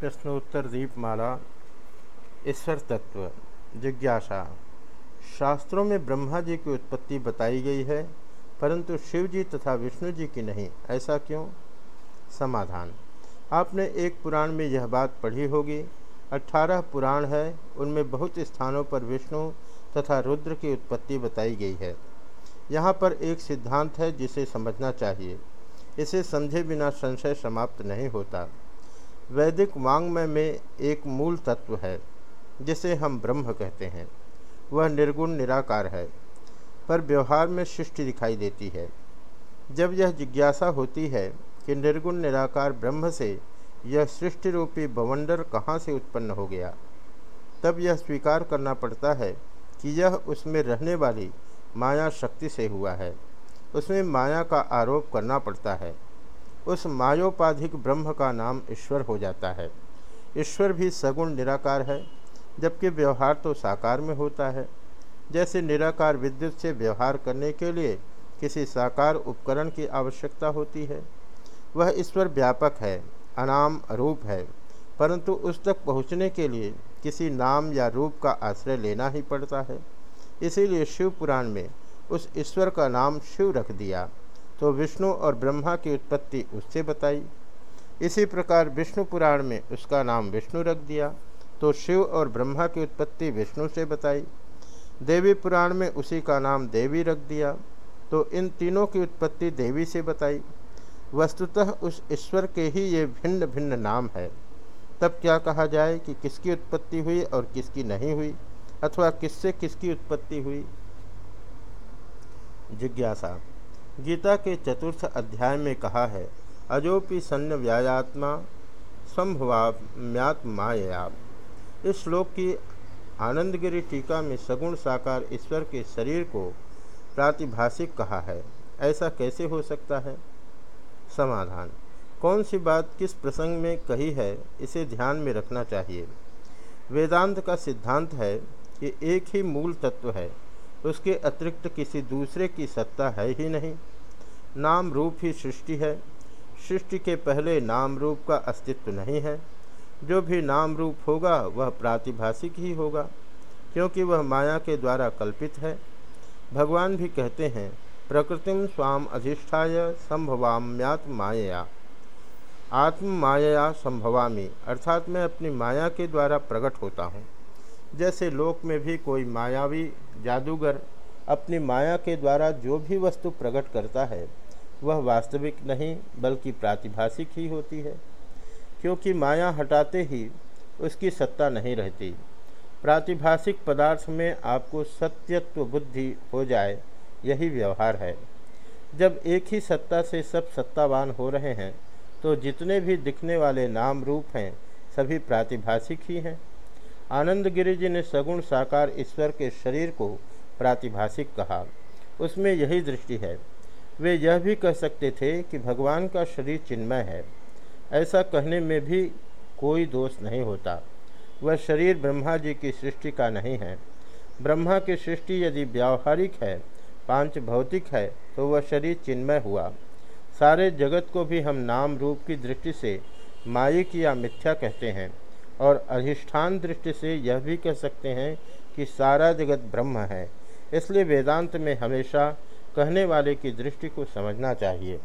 प्रश्नोत्तर दीपमाला, ईश्वर तत्व, जिज्ञासा। शास्त्रों में ब्रह्मा जी की उत्पत्ति बताई गई है, परंतु शिव जी तथा विष्णु जी की नहीं। ऐसा क्यों? समाधान। आपने एक पुराण में यह बात पढ़ी होगी। अठारह पुराण है, उनमें बहुत स्थानों पर विष्णु तथा रुद्र की उत्पत्ति बताई गई है। यहाँ पर एक सिद्धांत है जिसे समझना चाहिए। इसे समझे बिना संशय समाप्त नहीं होता। वैदिक वांग्मय में एक मूल तत्व है, जिसे हम ब्रह्म कहते हैं। वह निर्गुण, निराकार है, पर व्यवहार में सृष्टि दिखाई देती है। जब यह जिज्ञासा होती है कि निर्गुण, निराकार ब्रह्म से यह सृष्टि रूपी बवंडर कहाँ से उत्पन्न हो गया, तब यह स्वीकार करना पड़ता है कि यह उसमें रहने वाली माया शक्ति से हुआ है। उसमें माया का आरोप करना पड़ता है। उस मायोपाधिक ब्रह्म का नाम ईश्वर हो जाता है। ईश्वर भी सगुण निराकार है, जबकि व्यवहार तो साकार में होता है। जैसे निराकार विद्युत से व्यवहार करने के लिए किसी साकार उपकरण की आवश्यकता होती है, वह ईश्वर व्यापक है, अनाम रूप है, परंतु उस तक पहुँचने के लिए किसी नाम या रूप का आश्रय लेना ही पड़ता है। इसीलिए शिव पुराण में उस ईश्वर का नाम शिव रख दिया। तो विष्णु और ब्रह्मा की उत्पत्ति उससे बताई। इसी प्रकार विष्णु पुराण में उसका नाम विष्णु रख दिया तो शिव और ब्रह्मा की उत्पत्ति विष्णु से बताई। देवी पुराण में उसी का नाम देवी रख दिया तो इन तीनों की उत्पत्ति देवी से बताई। वस्तुतः उस ईश्वर के ही ये भिन्न भिन्न नाम है। तब क्या कहा जाए कि किसकी उत्पत्ति हुई और किसकी नहीं हुई, अथवा किससे किसकी उत्पत्ति हुई? जिज्ञासा। गीता के चतुर्थ अध्याय में कहा है, अजोपि सन्न व्यायात्मा संभवाम्यात माया इस श्लोक की आनंदगिरी टीका में सगुण साकार ईश्वर के शरीर को प्रातिभाषिक कहा है। ऐसा कैसे हो सकता है? समाधान। कौन सी बात किस प्रसंग में कही है, इसे ध्यान में रखना चाहिए। वेदांत का सिद्धांत है कि एक ही मूल तत्व है, उसके अतिरिक्त किसी दूसरे की सत्ता है ही नहीं। नाम रूप ही सृष्टि है। सृष्टि के पहले नाम रूप का अस्तित्व नहीं है। जो भी नाम रूप होगा, वह प्रातिभाषिक ही होगा, क्योंकि वह माया के द्वारा कल्पित है। भगवान भी कहते हैं प्रकृतिम स्वाम अधिष्ठाय संभवाम्यात माया आत्म माया संभवामी, अर्थात मैं अपनी माया के द्वारा प्रकट होता हूँ। जैसे लोक में भी कोई मायावी जादूगर अपनी माया के द्वारा जो भी वस्तु प्रकट करता है वह वास्तविक नहीं, बल्कि प्रातिभाषिक ही होती है। क्योंकि माया हटाते ही उसकी सत्ता नहीं रहती। प्रातिभाषिक पदार्थ में आपको सत्यत्व बुद्धि हो जाए, यही व्यवहार है। जब एक ही सत्ता से सब सत्तावान हो रहे हैं तो जितने भी दिखने वाले नाम रूप हैं, सभी प्रातिभाषिक ही हैं। आनंद जी ने सगुण साकार ईश्वर के शरीर को प्रातिभाषिक कहा। उसमें यही दृष्टि है। वे यह भी कह सकते थे कि भगवान का शरीर चिन्मय है। ऐसा कहने में भी कोई दोष नहीं होता। वह शरीर ब्रह्मा जी की सृष्टि का नहीं है। ब्रह्मा की सृष्टि यदि व्यावहारिक है, पाँच भौतिक है तो वह शरीर चिन्मय हुआ। सारे जगत को भी हम नाम रूप की दृष्टि से माइक या मिथ्या कहते हैं और अधिष्ठान दृष्टि से यह भी कह सकते हैं कि सारा जगत ब्रह्म है। इसलिए वेदांत में हमेशा कहने वाले की दृष्टि को समझना चाहिए।